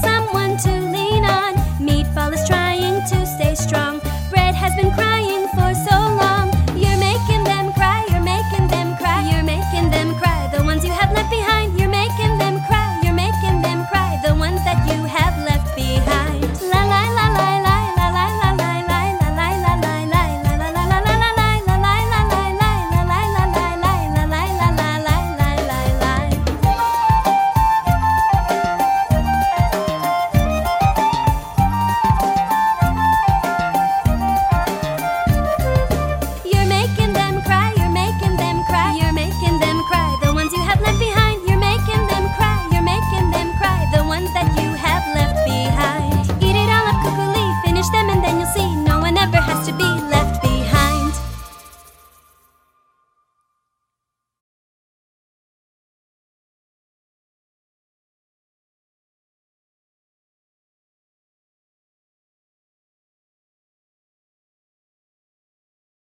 someone to lean on. Meatball is trying to stay strong. Bread has been crying for so